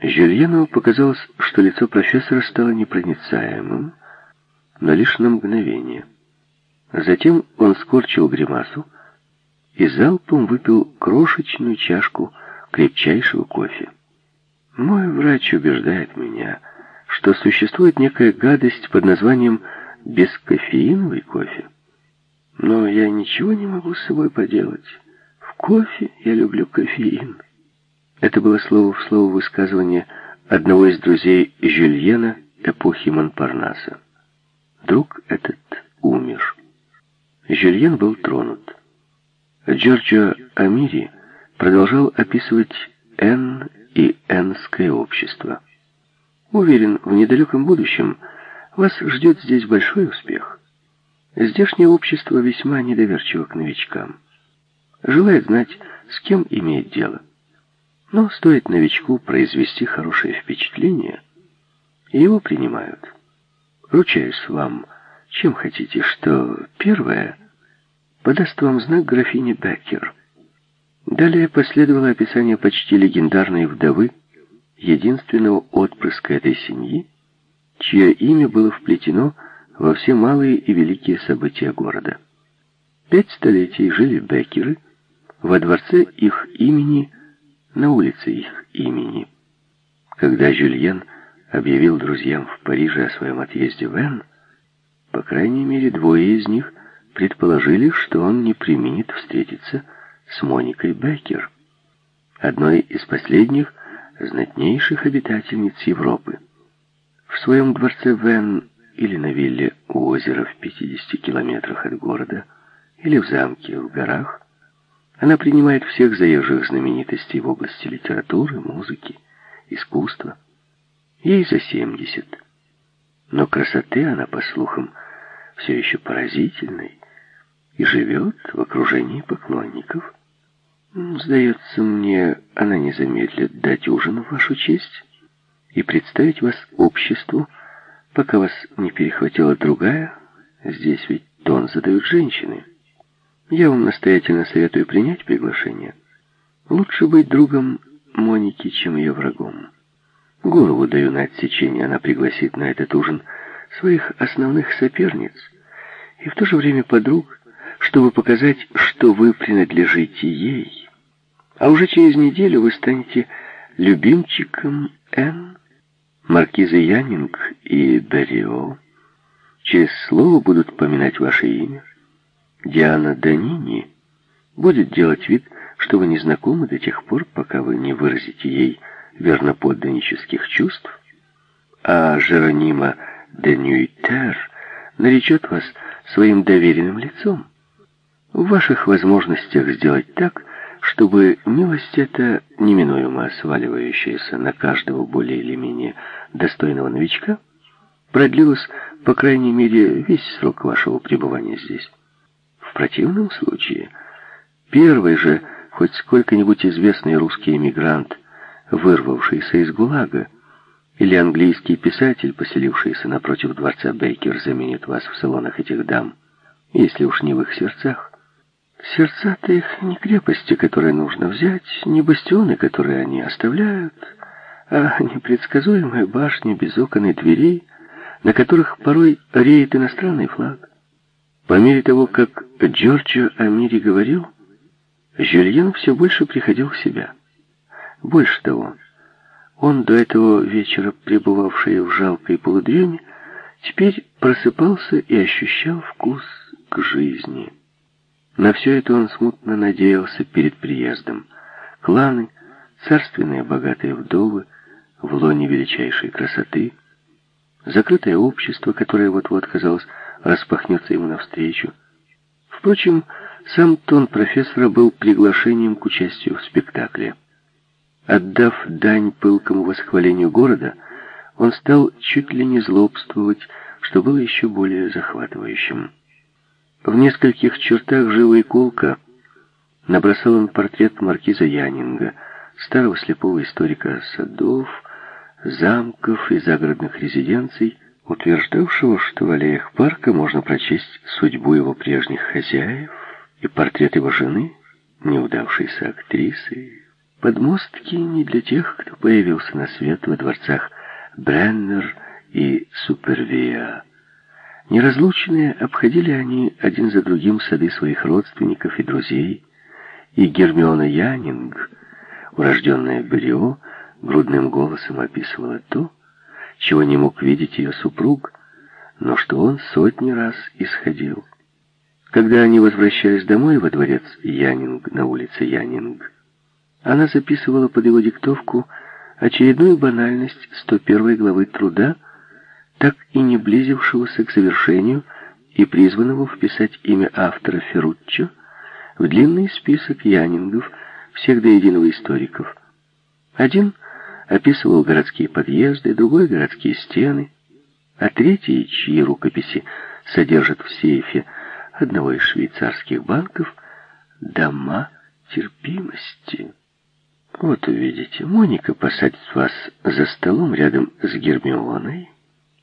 Жюльену показалось, что лицо профессора стало непроницаемым, но лишь на мгновение. Затем он скорчил гримасу и залпом выпил крошечную чашку крепчайшего кофе. Мой врач убеждает меня, что существует некая гадость под названием бескофеиновый кофе. Но я ничего не могу с собой поделать. В кофе я люблю кофеин. Это было слово в слово высказывание одного из друзей Жюльена эпохи Монпарнаса. Друг этот умер. Жюльен был тронут. Джорджио Амири продолжал описывать Н и Энское общество. Уверен, в недалеком будущем вас ждет здесь большой успех. Здешнее общество весьма недоверчиво к новичкам. Желает знать, с кем имеет дело. Но стоит новичку произвести хорошее впечатление, и его принимают. Ручаюсь вам, чем хотите, что первое подаст вам знак графини Беккер. Далее последовало описание почти легендарной вдовы, единственного отпрыска этой семьи, чье имя было вплетено во все малые и великие события города. Пять столетий жили Беккеры во дворце их имени на улице их имени. Когда Жюльен объявил друзьям в Париже о своем отъезде в Энн, по крайней мере, двое из них предположили, что он не применит встретиться с Моникой Беккер, одной из последних знатнейших обитательниц Европы. В своем дворце Вен или на вилле у озера в 50 километрах от города, или в замке в горах, она принимает всех заезжих знаменитостей в области литературы, музыки, искусства. Ей за 70. Но красоты она, по слухам, все еще поразительной и живет в окружении поклонников. Сдается мне, она не замедлит дать ужин в вашу честь и представить вас обществу, пока вас не перехватила другая. Здесь ведь тон задают женщины. Я вам настоятельно советую принять приглашение. Лучше быть другом Моники, чем ее врагом. Голову даю на отсечение, она пригласит на этот ужин своих основных соперниц и в то же время подруг, чтобы показать, что вы принадлежите ей. А уже через неделю вы станете любимчиком Н, маркизы Янинг и Беррио. Через слово будут поминать ваше имя. Диана Данини будет делать вид, что вы не знакомы до тех пор, пока вы не выразите ей верноподданнических чувств, а Жеронима де наречет вас своим доверенным лицом. В ваших возможностях сделать так, чтобы милость эта, неминуемо сваливающаяся на каждого более или менее достойного новичка, продлилась, по крайней мере, весь срок вашего пребывания здесь. В противном случае, первый же, хоть сколько-нибудь известный русский эмигрант, вырвавшийся из ГУЛАГа, или английский писатель, поселившийся напротив дворца Бейкер, заменит вас в салонах этих дам, если уж не в их сердцах. Сердца-то их не крепости, которые нужно взять, не бастионы, которые они оставляют, а непредсказуемые башни без окон и дверей, на которых порой реет иностранный флаг. По мере того, как Джорджио Амири говорил, Жюльен все больше приходил в себя. Больше того, он, до этого вечера пребывавший в жалкой полудреме, теперь просыпался и ощущал вкус к жизни. На все это он смутно надеялся перед приездом. Кланы, царственные богатые вдовы, в лоне величайшей красоты, закрытое общество, которое вот-вот, казалось, распахнется ему навстречу. Впрочем, сам тон профессора был приглашением к участию в спектакле. Отдав дань пылкому восхвалению города, он стал чуть ли не злобствовать, что было еще более захватывающим. В нескольких чертах живой колка набросал он портрет маркиза Янинга, старого слепого историка садов, замков и загородных резиденций, утверждавшего, что в аллеях парка можно прочесть судьбу его прежних хозяев и портрет его жены, неудавшейся актрисы, Подмостки не для тех, кто появился на свет во дворцах Бреннер и Супервиа. Неразлучные обходили они один за другим сады своих родственников и друзей, и Гермиона Янинг, урожденная Берио, грудным голосом описывала то, чего не мог видеть ее супруг, но что он сотни раз исходил. Когда они возвращались домой во дворец Янинг на улице Янинг, она записывала под его диктовку очередную банальность 101 главы труда, так и не близившегося к завершению и призванного вписать имя автора Ферруччо в длинный список янингов, всех до единого историков. Один описывал городские подъезды, другой — городские стены, а третий, чьи рукописи содержат в сейфе одного из швейцарских банков, дома терпимости. Вот увидите, Моника посадит вас за столом рядом с Гермионой,